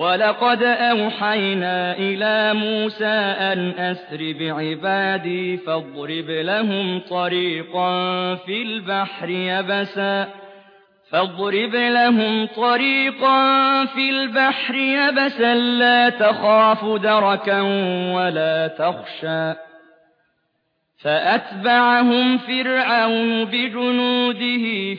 وَلَقَدْ أَوْحَيْنَا إِلَىٰ مُوسَىٰ أَنْ أَسْرِ بِعِبَادِي فَاضْرِبْ لَهُمْ طَرِيقًا فِي الْبَحْرِ يَبَسًا فاضرب لهم طريقا في البحر يبسا لا تخاف دركا ولا تخشى فأتبعهم فرعون بجنوده